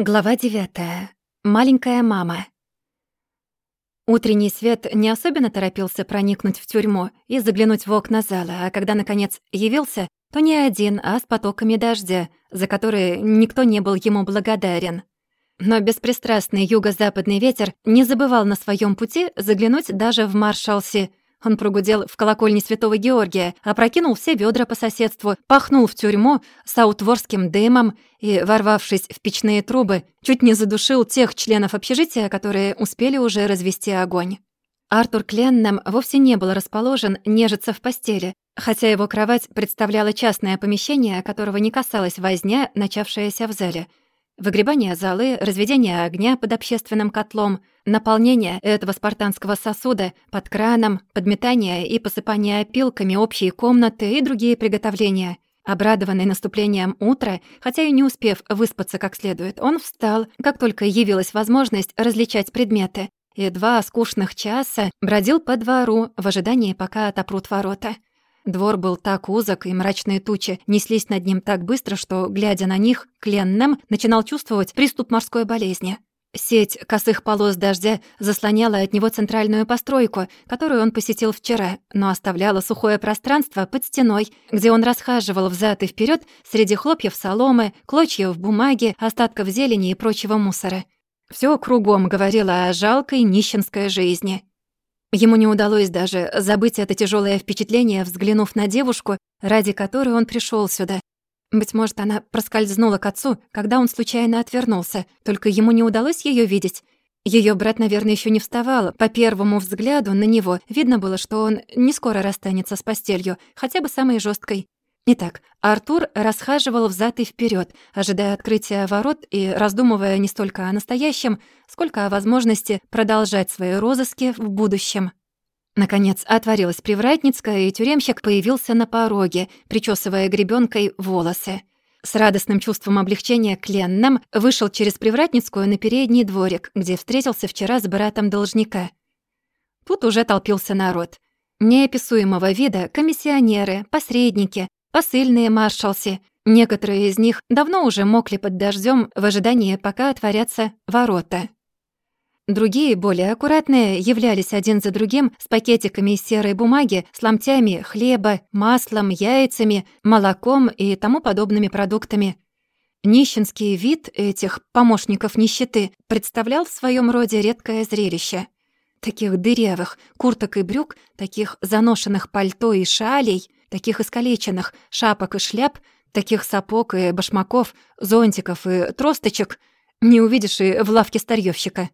Глава девятая. Маленькая мама. Утренний свет не особенно торопился проникнуть в тюрьму и заглянуть в окна зала, а когда, наконец, явился, то не один, а с потоками дождя, за которые никто не был ему благодарен. Но беспристрастный юго-западный ветер не забывал на своем пути заглянуть даже в Маршалси, он прогудел в колокольне Святого Георгия, опрокинул все ведра по соседству, пахнул в тюрьму саутворским дымом и, ворвавшись в печные трубы, чуть не задушил тех членов общежития, которые успели уже развести огонь. Артур Кленнам вовсе не был расположен нежиться в постели, хотя его кровать представляла частное помещение, которого не касалась возня, начавшаяся в зале — Выгребание золы, разведение огня под общественным котлом, наполнение этого спартанского сосуда под краном, подметание и посыпание опилками общей комнаты и другие приготовления. Обрадованный наступлением утра, хотя и не успев выспаться как следует, он встал, как только явилась возможность различать предметы, и два скучных часа бродил по двору в ожидании, пока отопрут ворота. Двор был так узок, и мрачные тучи неслись над ним так быстро, что, глядя на них, Кленнем начинал чувствовать приступ морской болезни. Сеть косых полос дождя заслоняла от него центральную постройку, которую он посетил вчера, но оставляла сухое пространство под стеной, где он расхаживал взад и вперед среди хлопьев соломы, клочьев бумаги, остатков зелени и прочего мусора. Все кругом говорило о жалкой нищенской жизни. Ему не удалось даже забыть это тяжелое впечатление, взглянув на девушку, ради которой он пришел сюда. Быть может, она проскользнула к отцу, когда он случайно отвернулся, только ему не удалось ее видеть. Ее брат, наверное, еще не вставал. По первому взгляду на него видно было, что он не скоро расстанется с постелью, хотя бы самой жесткой. Итак, Артур расхаживал взад и вперед, ожидая открытия ворот и раздумывая не столько о настоящем, сколько о возможности продолжать свои розыски в будущем. Наконец отворилась привратницкая, и тюремщик появился на пороге, причесывая гребенкой волосы. С радостным чувством облегчения Кленном вышел через привратницкую на передний дворик, где встретился вчера с братом должника. Тут уже толпился народ. Неописуемого вида комиссионеры, посредники, посыльные маршалси. Некоторые из них давно уже мокли под дождем в ожидании, пока отворятся ворота. Другие, более аккуратные, являлись один за другим с пакетиками из серой бумаги, с ломтями хлеба, маслом, яйцами, молоком и тому подобными продуктами. Нищенский вид этих помощников нищеты представлял в своем роде редкое зрелище. Таких дырявых курток и брюк, таких заношенных пальто и шалей — таких искалеченных шапок и шляп, таких сапог и башмаков, зонтиков и тросточек не увидишь и в лавке старьёвщика.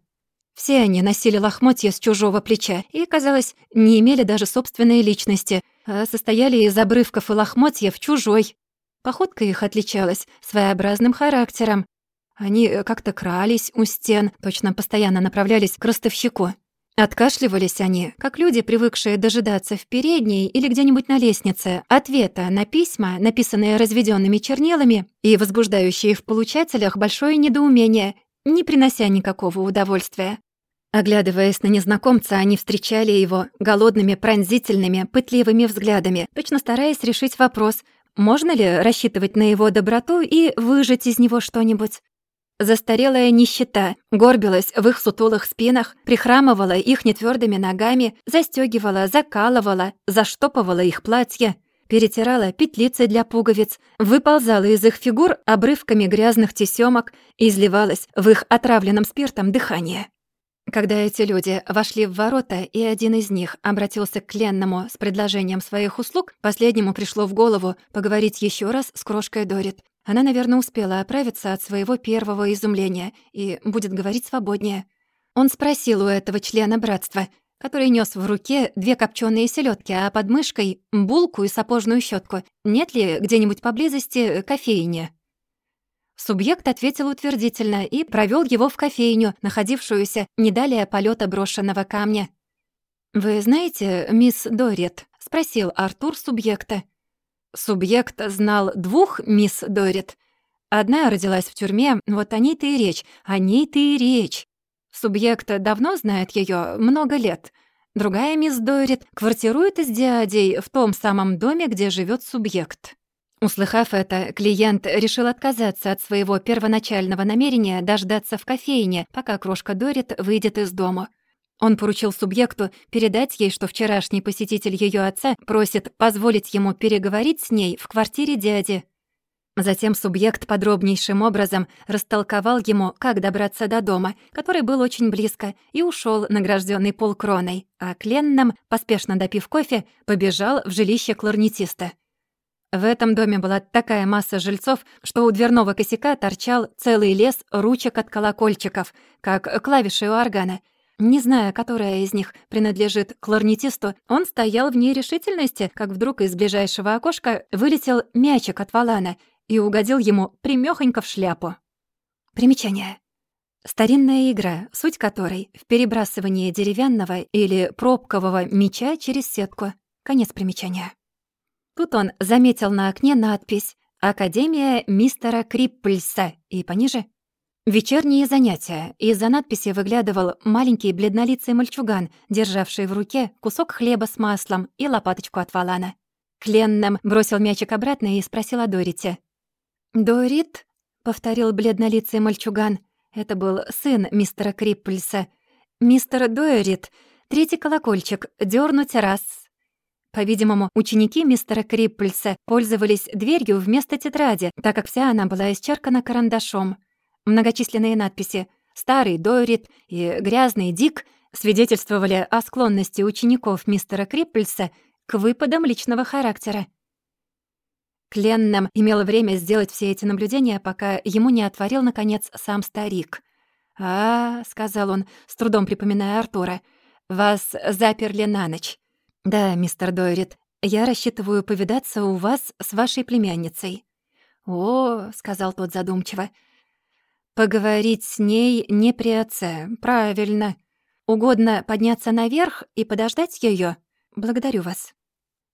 Все они носили лохмотья с чужого плеча и, казалось, не имели даже собственной личности, а состояли из обрывков и лохмотьев чужой. Походка их отличалась своеобразным характером. Они как-то крались у стен, точно постоянно направлялись к ростовщику. Откашливались они, как люди, привыкшие дожидаться в передней или где-нибудь на лестнице ответа на письма, написанные разведенными чернилами и возбуждающие в получателях большое недоумение, не принося никакого удовольствия. Оглядываясь на незнакомца, они встречали его голодными, пронзительными, пытливыми взглядами, точно стараясь решить вопрос, можно ли рассчитывать на его доброту и выжать из него что-нибудь. Застарелая нищета горбилась в их сутулых спинах, прихрамывала их нетвёрдыми ногами, застёгивала, закалывала, заштопывала их платья, перетирала петлицы для пуговиц, выползала из их фигур обрывками грязных тесёмок и изливалась в их отравленном спиртом дыхание. Когда эти люди вошли в ворота, и один из них обратился к Ленному с предложением своих услуг, последнему пришло в голову поговорить ещё раз с крошкой Дорит, она, наверное, успела оправиться от своего первого изумления и будет говорить свободнее. Он спросил у этого члена братства, который нес в руке две копченые селедки, а под мышкой — булку и сапожную щетку, нет ли где-нибудь поблизости кофейни. Субъект ответил утвердительно и провел его в кофейню, находившуюся не далее полета брошенного камня. «Вы знаете, мисс Дорит?» — спросил Артур субъекта. Субъект знал двух мисс Дорит. Одна родилась в тюрьме, вот о ней-то и речь, о ней-то и речь. Субъект давно знает ее, много лет. Другая мисс Дорит квартирует с дядей в том самом доме, где живет субъект. Услыхав это, клиент решил отказаться от своего первоначального намерения дождаться в кофейне, пока крошка Дорит выйдет из дома. Он поручил субъекту передать ей, что вчерашний посетитель ее отца просит позволить ему переговорить с ней в квартире дяди. Затем субъект подробнейшим образом растолковал ему, как добраться до дома, который был очень близко, и ушел награжденный полкроной, а Кленном, поспешно допив кофе, побежал в жилище кларнетиста. В этом доме была такая масса жильцов, что у дверного косяка торчал целый лес ручек от колокольчиков, как клавиши у органа — не зная, которая из них принадлежит кларнетисту, он стоял в нерешительности, как вдруг из ближайшего окошка вылетел мячик от валана и угодил ему примёхонько в шляпу. Примечание. Старинная игра, суть которой — в перебрасывании деревянного или пробкового мяча через сетку. Конец примечания. Тут он заметил на окне надпись «Академия мистера Криппельса» и пониже Вечерние занятия. Из-за надписи выглядывал маленький бледнолицый мальчуган, державший в руке кусок хлеба с маслом и лопаточку от валана. Кленном бросил мячик обратно и спросил о Дорите. «Дорит?» — повторил бледнолицый мальчуган. Это был сын мистера Криппельса. «Мистер Дорит, третий колокольчик, дёрнуть раз». По-видимому, ученики мистера Криппельса пользовались дверью вместо тетради, так как вся она была исчеркана карандашом. Многочисленные надписи «Старый Дойрит» и «Грязный Дик» свидетельствовали о склонности учеников мистера Криппельса к выпадам личного характера. Кленном имел время сделать все эти наблюдения, пока ему не отворил, наконец, сам старик. «А, — сказал он, с трудом припоминая Артура, — вас заперли на ночь. Да, мистер Дойрит, я рассчитываю повидаться у вас с вашей племянницей». «О, — сказал тот задумчиво, — Поговорить с ней не при отце. Правильно. Угодно подняться наверх и подождать ее. Благодарю вас.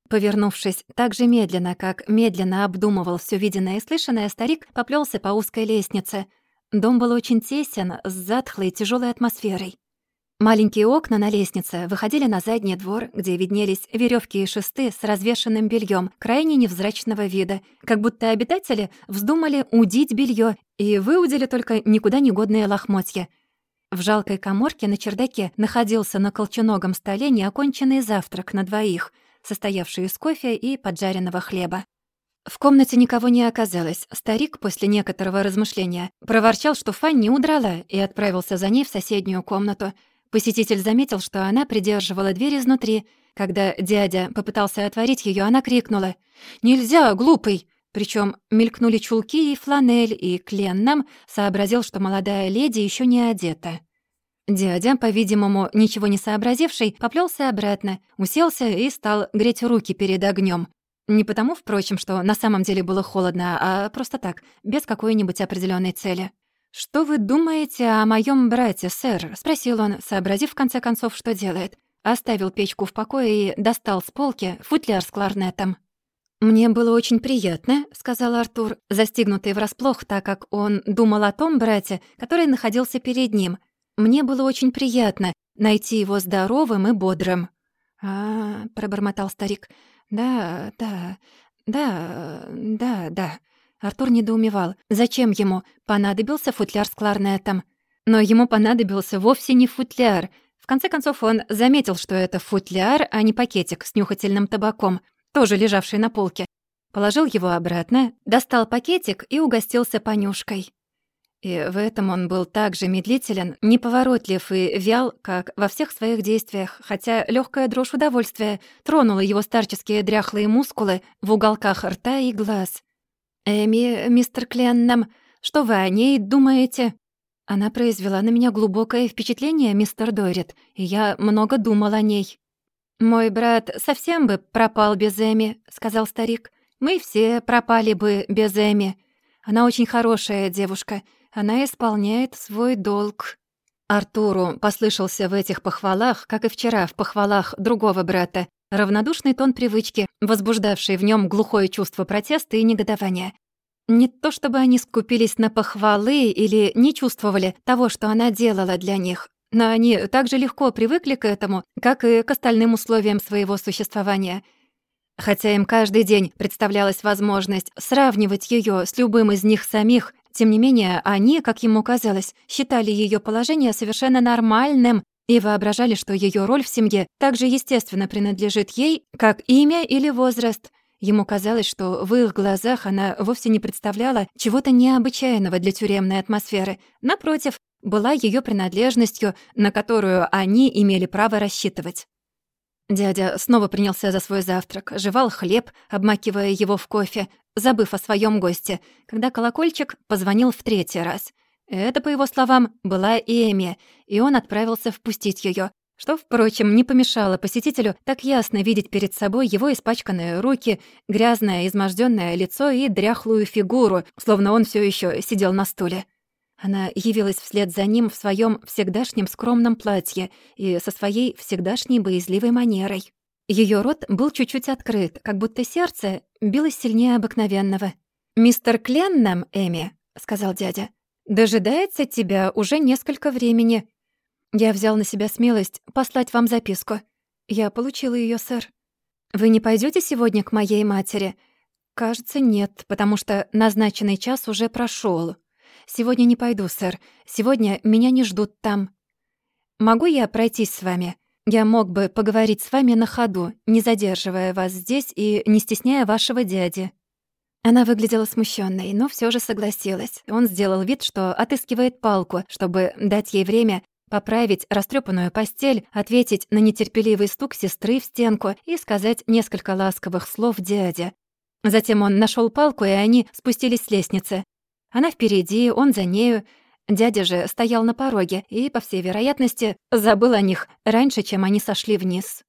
Повернувшись так же медленно, как медленно обдумывал все виденное и слышанное, старик поплелся по узкой лестнице. Дом был очень тесен, с затхлой тяжелой атмосферой. Маленькие окна на лестнице выходили на задний двор, где виднелись веревки и шесты с развешенным бельем, крайне невзрачного вида, как будто обитатели вздумали удить белье и выудили только никуда не годные лохмотья. В жалкой коморке на чердаке находился на колченогом столе неоконченный завтрак на двоих, состоявший из кофе и поджаренного хлеба. В комнате никого не оказалось. Старик после некоторого размышления проворчал, что Фанни удрала, и отправился за ней в соседнюю комнату — Посетитель заметил, что она придерживала дверь изнутри. Когда дядя попытался отворить ее, она крикнула «Нельзя, глупый!» Причем мелькнули чулки и фланель, и Кленном сообразил, что молодая леди еще не одета. Дядя, по-видимому, ничего не сообразивший, поплелся обратно, уселся и стал греть руки перед огнем. Не потому, впрочем, что на самом деле было холодно, а просто так, без какой-нибудь определенной цели. «Что вы думаете о моем брате, сэр?» — спросил он, сообразив в конце концов, что делает. Оставил печку в покое и достал с полки футляр с кларнетом. «Мне было очень приятно», — сказал Артур, застигнутый врасплох, так как он думал о том брате, который находился перед ним. «Мне было очень приятно найти его здоровым и бодрым». «А, — пробормотал старик, — да, да, да, да, да». Артур недоумевал, зачем ему понадобился футляр с кларнетом. Но ему понадобился вовсе не футляр. В конце концов, он заметил, что это футляр, а не пакетик с нюхательным табаком, тоже лежавший на полке. Положил его обратно, достал пакетик и угостился понюшкой. И в этом он был так же медлителен, неповоротлив и вял, как во всех своих действиях, хотя легкая дрожь удовольствия тронула его старческие дряхлые мускулы в уголках рта и глаз. «Эми, мистер Кленнам, что вы о ней думаете?» Она произвела на меня глубокое впечатление, мистер Дорит, и я много думал о ней. «Мой брат совсем бы пропал без Эми», — сказал старик. «Мы все пропали бы без Эми. Она очень хорошая девушка. Она исполняет свой долг». Артуру послышался в этих похвалах, как и вчера в похвалах другого брата, равнодушный тон привычки, возбуждавший в нем глухое чувство протеста и негодования. Не то чтобы они скупились на похвалы или не чувствовали того, что она делала для них, но они так же легко привыкли к этому, как и к остальным условиям своего существования. Хотя им каждый день представлялась возможность сравнивать ее с любым из них самих, тем не менее, они, как ему казалось, считали ее положение совершенно нормальным и воображали, что ее роль в семье также естественно принадлежит ей, как имя или возраст. Ему казалось, что в их глазах она вовсе не представляла чего-то необычайного для тюремной атмосферы. Напротив, была ее принадлежностью, на которую они имели право рассчитывать. Дядя снова принялся за свой завтрак, жевал хлеб, обмакивая его в кофе, забыв о своем госте, когда колокольчик позвонил в третий раз. Это, по его словам, была Эми, и он отправился впустить ее, что, впрочем, не помешало посетителю так ясно видеть перед собой его испачканные руки, грязное, измождённое лицо и дряхлую фигуру, словно он все еще сидел на стуле. Она явилась вслед за ним в своем всегдашнем скромном платье и со своей всегдашней боязливой манерой. Ее рот был чуть-чуть открыт, как будто сердце билось сильнее обыкновенного. «Мистер Кленнам, Эми», — сказал дядя, — «дожидается тебя уже несколько времени. Я взял на себя смелость послать вам записку. Я получила ее, сэр. Вы не пойдете сегодня к моей матери?» «Кажется, нет, потому что назначенный час уже прошел. Сегодня не пойду, сэр. Сегодня меня не ждут там. Могу я пройтись с вами? Я мог бы поговорить с вами на ходу, не задерживая вас здесь и не стесняя вашего дяди». Она выглядела смущенной, но все же согласилась. Он сделал вид, что отыскивает палку, чтобы дать ей время поправить растрепанную постель, ответить на нетерпеливый стук сестры в стенку и сказать несколько ласковых слов дяде. Затем он нашел палку, и они спустились с лестницы. Она впереди, он за нею. Дядя же стоял на пороге и, по всей вероятности, забыл о них раньше, чем они сошли вниз.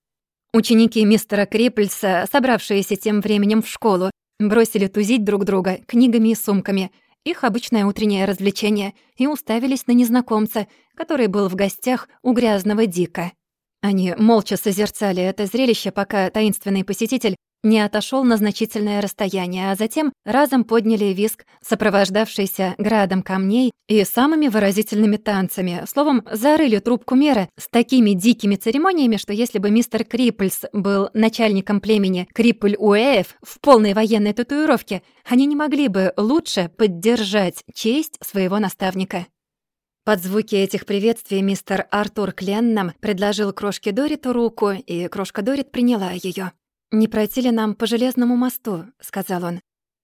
Ученики мистера Криппельса, собравшиеся тем временем в школу, бросили тузить друг друга книгами и сумками, их обычное утреннее развлечение, и уставились на незнакомца, который был в гостях у грязного Дика. Они молча созерцали это зрелище, пока таинственный посетитель не отошел на значительное расстояние, а затем разом подняли виск, сопровождавшийся градом камней и самыми выразительными танцами. Словом, зарыли трубку мера с такими дикими церемониями, что если бы мистер Криппельс был начальником племени Крипль-Уэев в полной военной татуировке, они не могли бы лучше поддержать честь своего наставника. Под звуки этих приветствий мистер Артур Кленнам предложил крошке Дориту руку, и крошка Дорит приняла ее. «Не пройти ли нам по железному мосту?» — сказал он.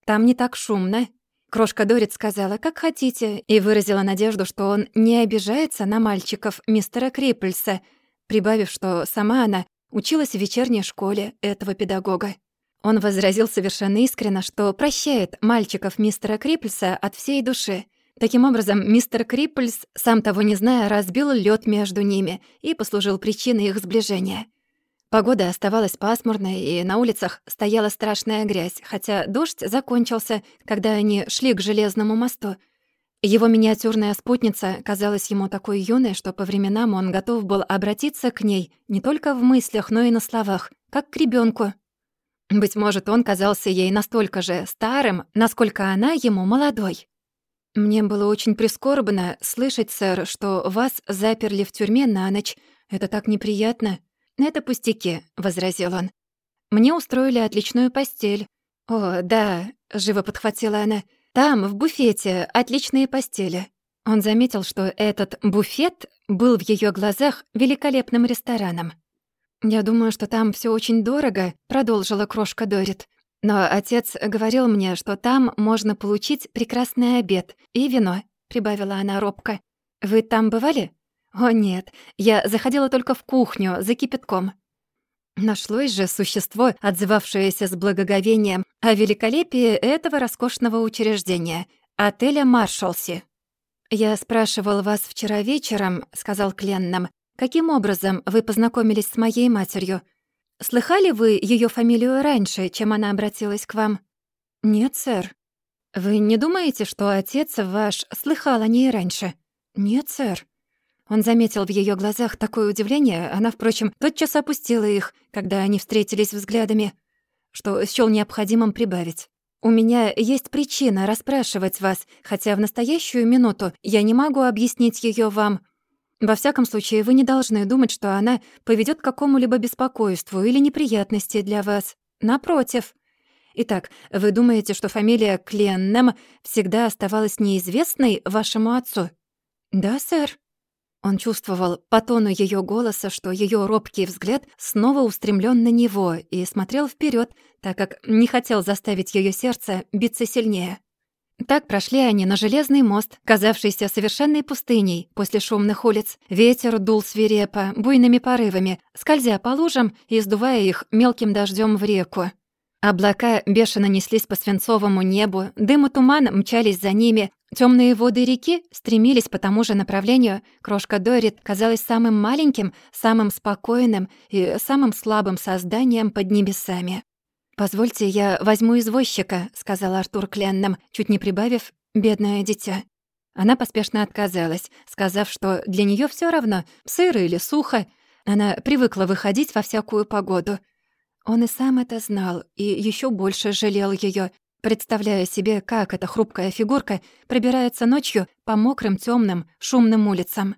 «Там не так шумно». Крошка Дорит сказала, как хотите, и выразила надежду, что он не обижается на мальчиков мистера Криппельса, прибавив, что сама она училась в вечерней школе этого педагога. Он возразил совершенно искренно, что прощает мальчиков мистера Криппельса от всей души. Таким образом, мистер Криппельс, сам того не зная, разбил лед между ними и послужил причиной их сближения. Погода оставалась пасмурной, и на улицах стояла страшная грязь, хотя дождь закончился, когда они шли к железному мосту. Его миниатюрная спутница казалась ему такой юной, что по временам он готов был обратиться к ней не только в мыслях, но и на словах, как к ребенку. Быть может, он казался ей настолько же старым, насколько она ему молодой. «Мне было очень прискорбно слышать, сэр, что вас заперли в тюрьме на ночь. Это так неприятно», «Это пустяки», — возразил он. «Мне устроили отличную постель». «О, да», — живо подхватила она. «Там, в буфете, отличные постели». Он заметил, что этот буфет был в ее глазах великолепным рестораном. «Я думаю, что там все очень дорого», — продолжила крошка Дорит. «Но отец говорил мне, что там можно получить прекрасный обед и вино», — прибавила она робко. «Вы там бывали?» О нет, я заходила только в кухню за кипятком. Нашлось же существо, отзывавшееся с благоговением о великолепии этого роскошного учреждения — отеля «Маршалси». «Я спрашивал вас вчера вечером», — сказал Кленном, «каким образом вы познакомились с моей матерью? Слыхали вы ее фамилию раньше, чем она обратилась к вам?» «Нет, сэр». «Вы не думаете, что отец ваш слыхал о ней раньше?» «Нет, сэр». Он заметил в ее глазах такое удивление, она, впрочем, тотчас опустила их, когда они встретились взглядами, что счёл необходимым прибавить. «У меня есть причина расспрашивать вас, хотя в настоящую минуту я не могу объяснить ее вам. Во всяком случае, вы не должны думать, что она поведет к какому-либо беспокойству или неприятности для вас». Напротив. Итак, вы думаете, что фамилия Кленнем всегда оставалась неизвестной вашему отцу? Да, сэр. Он чувствовал по тону ее голоса, что ее робкий взгляд снова устремлен на него и смотрел вперед, так как не хотел заставить ее сердце биться сильнее. Так прошли они на железный мост, казавшийся совершенной пустыней после шумных улиц. Ветер дул свирепо, буйными порывами, скользя по лужам и сдувая их мелким дождем в реку. Облака бешено неслись по свинцовому небу, дым и туман мчались за ними, Темные воды реки стремились по тому же направлению. Крошка Дорит казалась самым маленьким, самым спокойным и самым слабым созданием под небесами. «Позвольте, я возьму извозчика», — сказал Артур Кленном, чуть не прибавив «бедное дитя». Она поспешно отказалась, сказав, что для нее все равно, сыро или сухо. Она привыкла выходить во всякую погоду. Он и сам это знал, и еще больше жалел ее, представляя себе, как эта хрупкая фигурка пробирается ночью по мокрым, темным, шумным улицам.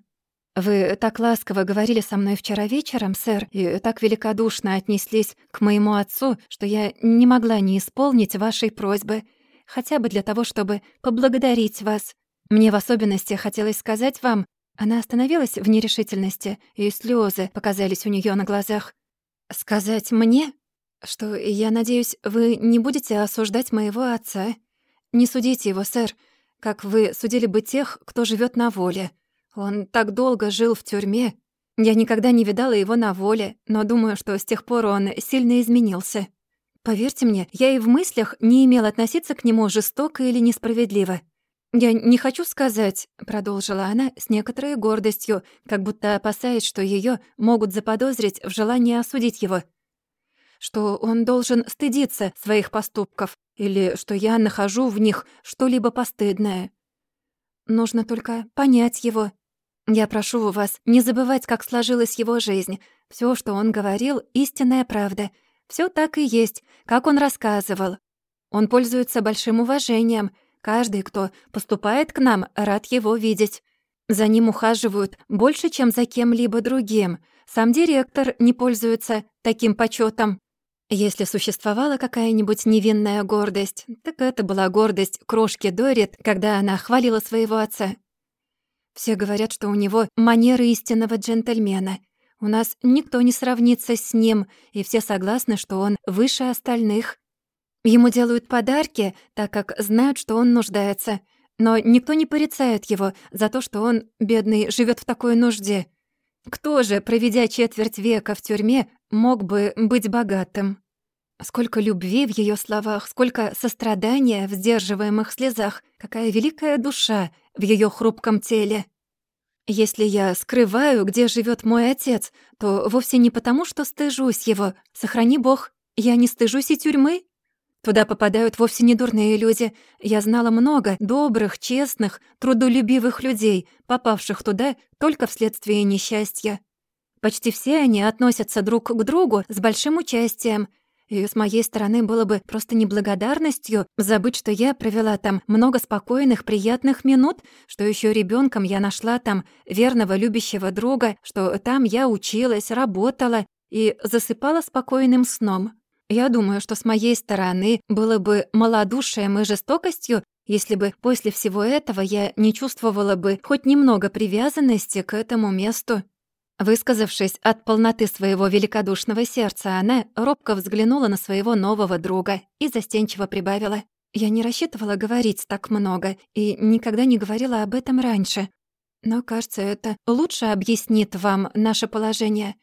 «Вы так ласково говорили со мной вчера вечером, сэр, и так великодушно отнеслись к моему отцу, что я не могла не исполнить вашей просьбы, хотя бы для того, чтобы поблагодарить вас. Мне в особенности хотелось сказать вам...» Она остановилась в нерешительности, и слезы показались у нее на глазах. «Сказать мне?» Что я надеюсь, вы не будете осуждать моего отца. Не судите его, сэр, как вы судили бы тех, кто живет на воле. Он так долго жил в тюрьме. Я никогда не видала его на воле, но думаю, что с тех пор он сильно изменился. Поверьте мне, я и в мыслях не имел относиться к нему жестоко или несправедливо. «Я не хочу сказать», — продолжила она с некоторой гордостью, как будто опасаясь, что ее могут заподозрить в желании осудить его — что он должен стыдиться своих поступков или что я нахожу в них что-либо постыдное. Нужно только понять его. Я прошу вас не забывать, как сложилась его жизнь. Все, что он говорил, — истинная правда. Все так и есть, как он рассказывал. Он пользуется большим уважением. Каждый, кто поступает к нам, рад его видеть. За ним ухаживают больше, чем за кем-либо другим. Сам директор не пользуется таким почетом. Если существовала какая-нибудь невинная гордость, так это была гордость крошки Дорит, когда она хвалила своего отца. Все говорят, что у него манеры истинного джентльмена. У нас никто не сравнится с ним, и все согласны, что он выше остальных. Ему делают подарки, так как знают, что он нуждается. Но никто не порицает его за то, что он, бедный, живет в такой нужде. Кто же, проведя четверть века в тюрьме, мог бы быть богатым? Сколько любви в ее словах, сколько сострадания в сдерживаемых слезах, какая великая душа в ее хрупком теле. Если я скрываю, где живет мой отец, то вовсе не потому, что стыжусь его. Сохрани бог, я не стыжусь и тюрьмы. Туда попадают вовсе не дурные люди. Я знала много добрых, честных, трудолюбивых людей, попавших туда только вследствие несчастья. Почти все они относятся друг к другу с большим участием — и с моей стороны было бы просто неблагодарностью забыть, что я провела там много спокойных, приятных минут, что еще ребенком я нашла там верного любящего друга, что там я училась, работала и засыпала спокойным сном. Я думаю, что с моей стороны было бы малодушием и жестокостью, если бы после всего этого я не чувствовала бы хоть немного привязанности к этому месту. Высказавшись от полноты своего великодушного сердца, она робко взглянула на своего нового друга и застенчиво прибавила. «Я не рассчитывала говорить так много и никогда не говорила об этом раньше. Но, кажется, это лучше объяснит вам наше положение».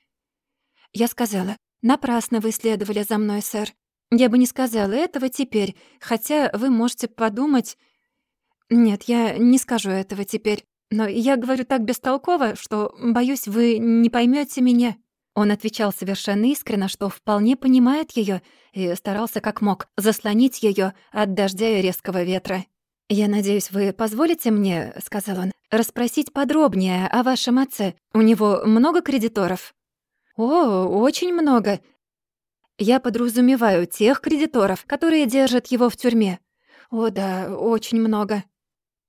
Я сказала, «Напрасно вы следовали за мной, сэр. Я бы не сказала этого теперь, хотя вы можете подумать...» «Нет, я не скажу этого теперь. Но я говорю так бестолково, что, боюсь, вы не поймете меня». Он отвечал совершенно искренне, что вполне понимает ее, и старался как мог заслонить ее от дождя и резкого ветра. «Я надеюсь, вы позволите мне, — сказал он, — расспросить подробнее о вашем отце. У него много кредиторов?» «О, очень много. Я подразумеваю тех кредиторов, которые держат его в тюрьме. О да, очень много.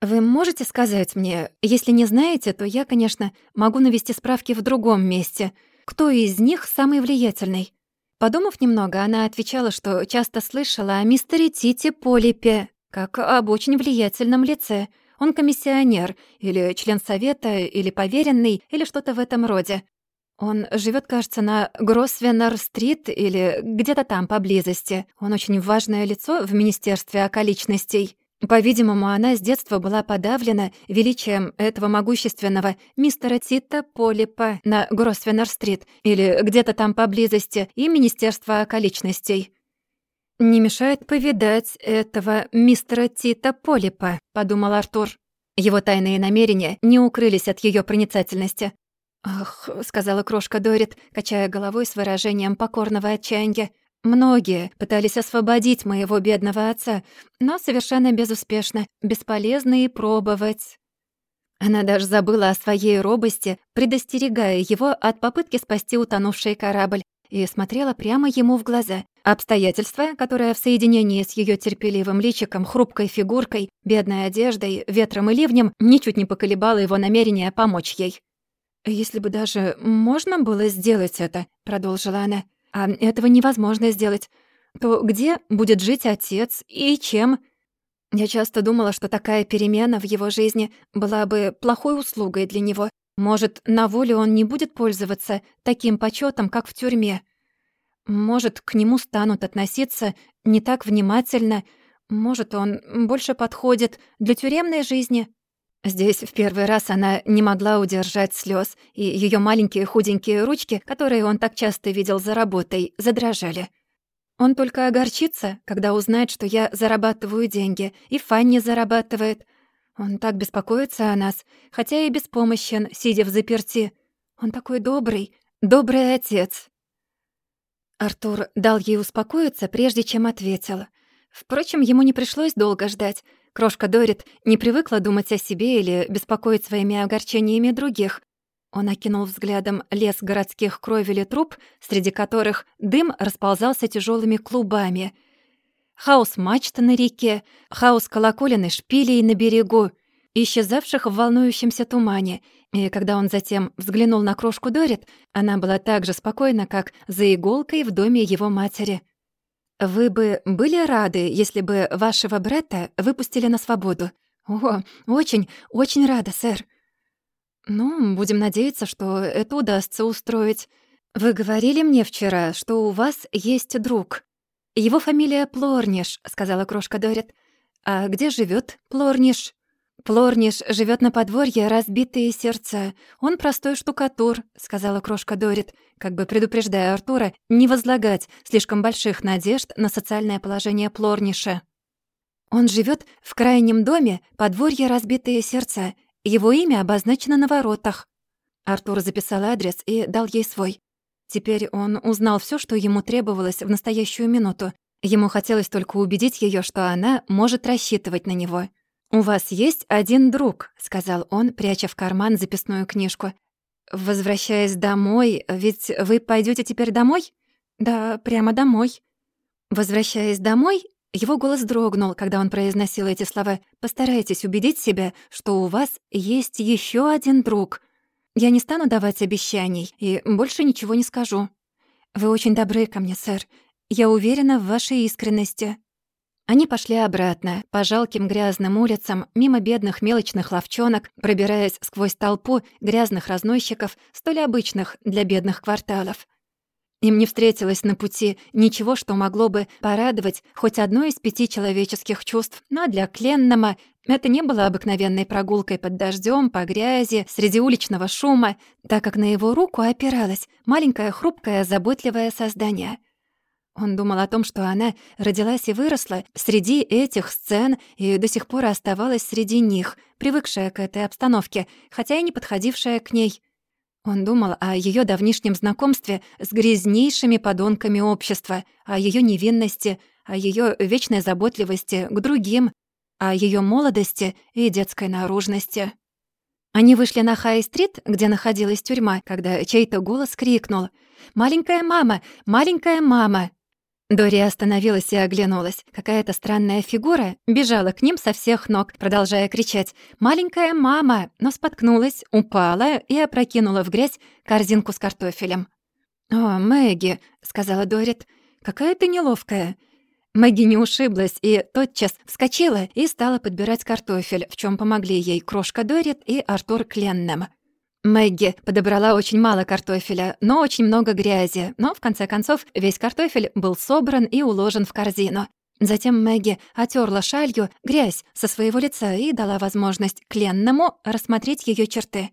«Вы можете сказать мне, если не знаете, то я, конечно, могу навести справки в другом месте. Кто из них самый влиятельный?» Подумав немного, она отвечала, что часто слышала о мистере Тите Полипе, как об очень влиятельном лице. Он комиссионер, или член совета, или поверенный, или что-то в этом роде. Он живет, кажется, на Гросвеннер-стрит или где-то там поблизости. Он очень важное лицо в Министерстве околичностей. По-видимому, она с детства была подавлена величием этого могущественного мистера Тита Полипа на Гросвеннер-стрит или где-то там поблизости и Министерства околичностей. «Не мешает повидать этого мистера Тита Полипа», — подумал Артур. Его тайные намерения не укрылись от ее проницательности. «Ах», — сказала крошка Дорит, качая головой с выражением покорного отчаяния. «Многие пытались освободить моего бедного отца, но совершенно безуспешно. Бесполезно и пробовать». Она даже забыла о своей робости, предостерегая его от попытки спасти утонувший корабль, и смотрела прямо ему в глаза. Обстоятельства, которое в соединении с ее терпеливым личиком, хрупкой фигуркой, бедной одеждой, ветром и ливнем, ничуть не поколебало его намерение помочь ей. «Если бы даже можно было сделать это», — продолжила она, «а этого невозможно сделать, то где будет жить отец и чем?» Я часто думала, что такая перемена в его жизни была бы плохой услугой для него. Может, на воле он не будет пользоваться таким почетом, как в тюрьме. Может, к нему станут относиться не так внимательно. Может, он больше подходит для тюремной жизни. Здесь в первый раз она не могла удержать слез, и ее маленькие худенькие ручки, которые он так часто видел за работой, задрожали. Он только огорчится, когда узнает, что я зарабатываю деньги, и Фанни зарабатывает. Он так беспокоится о нас, хотя и беспомощен, сидя в заперти. Он такой добрый, добрый отец. Артур дал ей успокоиться, прежде чем ответил. Впрочем, ему не пришлось долго ждать. Крошка Дорит не привыкла думать о себе или беспокоить своими огорчениями других. Он окинул взглядом лес городских кровель и труб, среди которых дым расползался тяжелыми клубами. Хаос мачт на реке, хаос колоколен и шпилей на берегу, исчезавших в волнующемся тумане. И когда он затем взглянул на крошку Дорит, она была так же спокойна, как за иголкой в доме его матери. «Вы бы были рады, если бы вашего брата выпустили на свободу?» «О, очень, очень рада, сэр». «Ну, будем надеяться, что это удастся устроить. Вы говорили мне вчера, что у вас есть друг. Его фамилия Плорниш», — сказала крошка Дорит. «А где живет Плорниш?» «Плорниш живет на подворье разбитые сердца. Он простой штукатур», — сказала крошка Дорит, как бы предупреждая Артура не возлагать слишком больших надежд на социальное положение Плорниша. «Он живет в крайнем доме подворье разбитые сердца. Его имя обозначено на воротах». Артур записал адрес и дал ей свой. Теперь он узнал все, что ему требовалось в настоящую минуту. Ему хотелось только убедить ее, что она может рассчитывать на него. «У вас есть один друг», — сказал он, пряча в карман записную книжку. «Возвращаясь домой, ведь вы пойдете теперь домой?» «Да, прямо домой». Возвращаясь домой, его голос дрогнул, когда он произносил эти слова. «Постарайтесь убедить себя, что у вас есть еще один друг. Я не стану давать обещаний и больше ничего не скажу. Вы очень добры ко мне, сэр. Я уверена в вашей искренности». Они пошли обратно, по жалким грязным улицам, мимо бедных мелочных ловчонок, пробираясь сквозь толпу грязных разносчиков, столь обычных для бедных кварталов. Им не встретилось на пути ничего, что могло бы порадовать хоть одно из пяти человеческих чувств, но для Кленнама это не было обыкновенной прогулкой под дождем, по грязи, среди уличного шума, так как на его руку опиралось маленькое хрупкое заботливое создание — он думал о том, что она родилась и выросла среди этих сцен и до сих пор оставалась среди них, привыкшая к этой обстановке, хотя и не подходившая к ней. Он думал о ее давнишнем знакомстве с грязнейшими подонками общества, о ее невинности, о ее вечной заботливости к другим, о ее молодости и детской наружности. Они вышли на Хай-стрит, где находилась тюрьма, когда чей-то голос крикнул «Маленькая мама! Маленькая мама!» Дори остановилась и оглянулась. Какая-то странная фигура бежала к ним со всех ног, продолжая кричать «Маленькая мама!», но споткнулась, упала и опрокинула в грязь корзинку с картофелем. «О, Мэгги», — сказала Дорит, — «какая ты неловкая». Мэгги не ушиблась и тотчас вскочила и стала подбирать картофель, в чем помогли ей крошка Дорит и Артур Кленнем. Мэгги подобрала очень мало картофеля, но очень много грязи, но, в конце концов, весь картофель был собран и уложен в корзину. Затем Мэгги отерла шалью грязь со своего лица и дала возможность Кленному рассмотреть ее черты.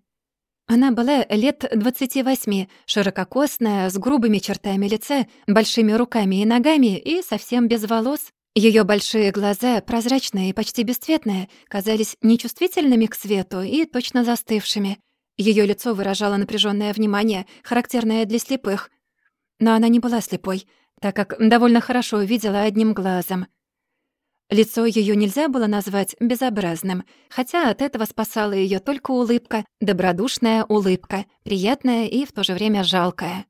Она была лет 28, ширококосная, с грубыми чертами лица, большими руками и ногами и совсем без волос. Ее большие глаза, прозрачные и почти бесцветные, казались нечувствительными к свету и точно застывшими. Ее лицо выражало напряженное внимание, характерное для слепых. Но она не была слепой, так как довольно хорошо видела одним глазом. Лицо ее нельзя было назвать безобразным, хотя от этого спасала ее только улыбка, добродушная улыбка, приятная и в то же время жалкая.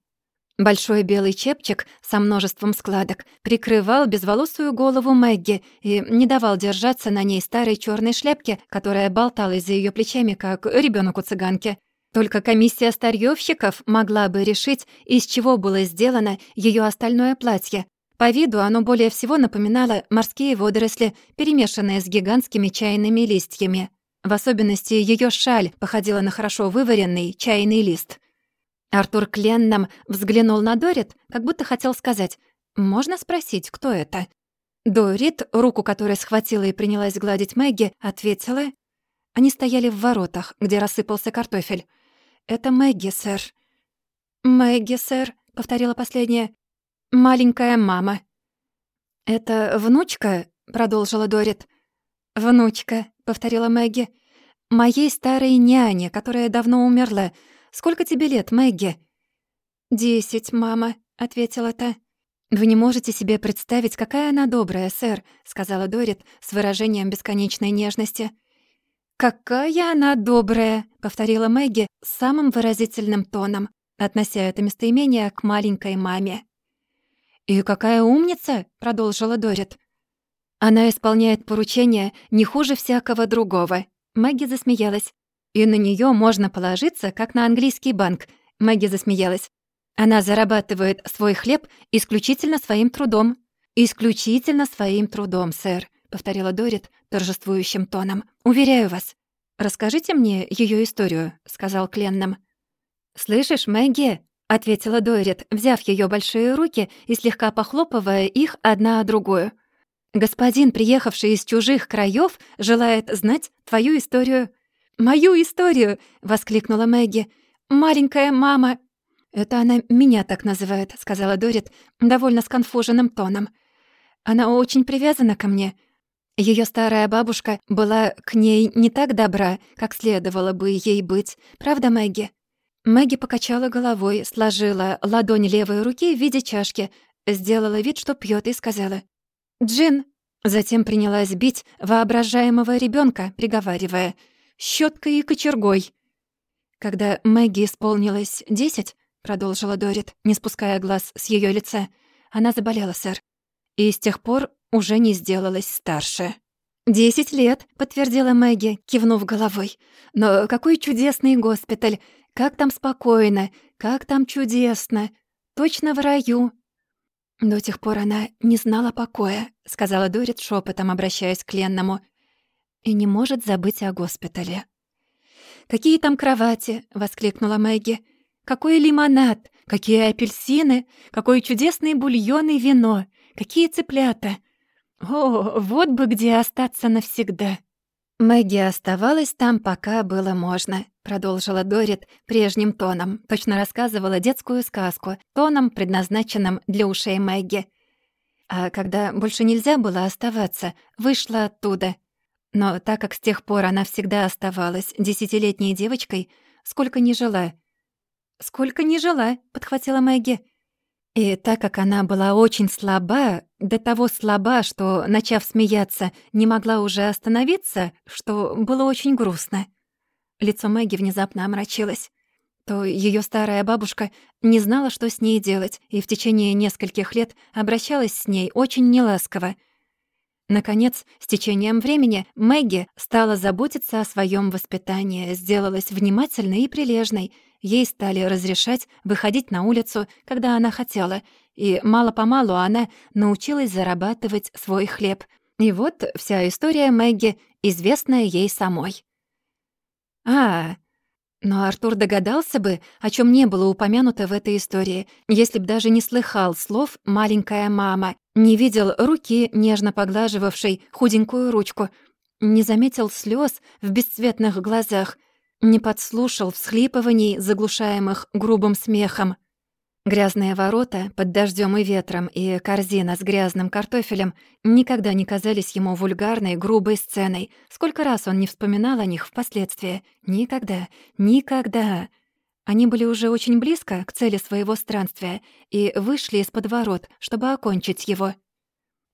Большой белый чепчик со множеством складок прикрывал безволосую голову Мэгги и не давал держаться на ней старой черной шляпке, которая болталась за ее плечами, как ребенок у цыганки. Только комиссия старьёвщиков могла бы решить, из чего было сделано ее остальное платье, по виду оно более всего напоминало морские водоросли, перемешанные с гигантскими чайными листьями. В особенности ее шаль походила на хорошо вываренный чайный лист. Артур Кленном взглянул на Дорит, как будто хотел сказать «Можно спросить, кто это?» Дорит, руку которой схватила и принялась гладить Мэгги, ответила. Они стояли в воротах, где рассыпался картофель. «Это Мэгги, сэр». «Мэгги, сэр», — повторила последняя. «Маленькая мама». «Это внучка?» — продолжила Дорит. «Внучка», — повторила Мэгги. «Моей старой няне, которая давно умерла. Сколько тебе лет, Мэгги?» «Десять, мама», — ответила та. «Вы не можете себе представить, какая она добрая, сэр», — сказала Дорит с выражением бесконечной нежности. «Какая она добрая», — повторила Мэгги самым выразительным тоном, относя это местоимение к маленькой маме. «И какая умница!» — продолжила Дорит. «Она исполняет поручения не хуже всякого другого». Мэгги засмеялась. «И на нее можно положиться, как на английский банк». Мэгги засмеялась. «Она зарабатывает свой хлеб исключительно своим трудом». «Исключительно своим трудом, сэр», — повторила Дорит торжествующим тоном. «Уверяю вас». «Расскажите мне ее историю», — сказал Кленном. «Слышишь, Мэгги?» — ответила Дойрит, взяв ее большие руки и слегка похлопывая их одна о другую. «Господин, приехавший из чужих краев, желает знать твою историю». «Мою историю!» — воскликнула Мэгги. «Маленькая мама!» «Это она меня так называет», — сказала Дорит довольно сконфуженным тоном. «Она очень привязана ко мне. Ее старая бабушка была к ней не так добра, как следовало бы ей быть. Правда, Мэгги?» Мэгги покачала головой, сложила ладонь левой руки в виде чашки, сделала вид, что пьет, и сказала «Джин». Затем принялась бить воображаемого ребенка, приговаривая «щеткой и кочергой». Когда Мэгги исполнилось десять, продолжила Дорит, не спуская глаз с ее лица, она заболела, сэр. И с тех пор уже не сделалась старше. «Десять лет», — подтвердила Мэгги, кивнув головой. «Но какой чудесный госпиталь! Как там спокойно, как там чудесно. Точно в раю. До тех пор она не знала покоя, сказала Дорит шепотом, обращаясь к Ленному. И не может забыть о госпитале. «Какие там кровати!» — воскликнула Мэгги. «Какой лимонад! Какие апельсины! Какой чудесный бульон и вино! Какие цыплята! О, вот бы где остаться навсегда!» Мэгги оставалась там, пока было можно, продолжила Дорит прежним тоном, точно рассказывала детскую сказку, тоном, предназначенным для ушей Мэгги. А когда больше нельзя было оставаться, вышла оттуда. Но так как с тех пор она всегда оставалась десятилетней девочкой, сколько ни жила. «Сколько ни жила», — подхватила Мэгги. И так как она была очень слаба, до того слаба, что, начав смеяться, не могла уже остановиться, что было очень грустно. Лицо Мэгги внезапно омрачилось. То ее старая бабушка не знала, что с ней делать, и в течение нескольких лет обращалась с ней очень неласково. Наконец, с течением времени Мэгги стала заботиться о своем воспитании, сделалась внимательной и прилежной, ей стали разрешать выходить на улицу, когда она хотела, и мало-помалу она научилась зарабатывать свой хлеб. И вот вся история Мэгги, известная ей самой. А, но Артур догадался бы, о чем не было упомянуто в этой истории, если б даже не слыхал слов «маленькая мама», не видел руки, нежно поглаживавшей худенькую ручку, не заметил слез в бесцветных глазах, не подслушал всхлипываний, заглушаемых грубым смехом. Грязные ворота под дождем и ветром и корзина с грязным картофелем никогда не казались ему вульгарной, грубой сценой. Сколько раз он не вспоминал о них впоследствии. Никогда, никогда. Они были уже очень близко к цели своего странствия и вышли из-под ворот, чтобы окончить его.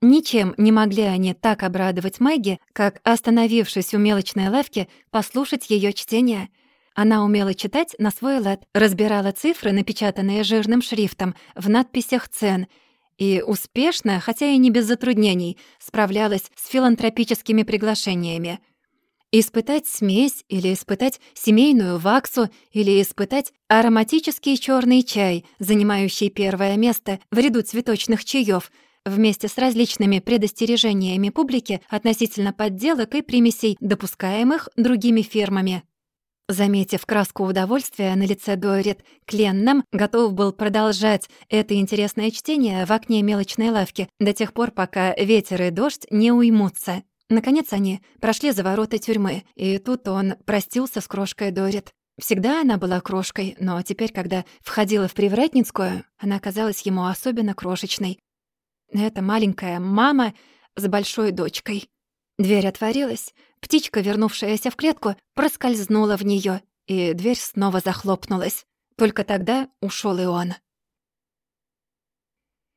Ничем не могли они так обрадовать Мэгги, как, остановившись у мелочной лавки, послушать ее чтение — она умела читать на свой лад, разбирала цифры, напечатанные жирным шрифтом, в надписях цен, и успешно, хотя и не без затруднений, справлялась с филантропическими приглашениями. Испытать смесь или испытать семейную ваксу или испытать ароматический черный чай, занимающий первое место в ряду цветочных чаев, вместе с различными предостережениями публики относительно подделок и примесей, допускаемых другими фирмами. Заметив краску удовольствия на лице Дорит, Кленнам готов был продолжать это интересное чтение в окне мелочной лавки до тех пор, пока ветер и дождь не уймутся. Наконец они прошли за ворота тюрьмы, и тут он простился с крошкой Дорит. Всегда она была крошкой, но теперь, когда входила в Привратницкую, она казалась ему особенно крошечной. Это маленькая мама с большой дочкой. Дверь отворилась, птичка, вернувшаяся в клетку, проскользнула в нее, и дверь снова захлопнулась. Только тогда ушел и он.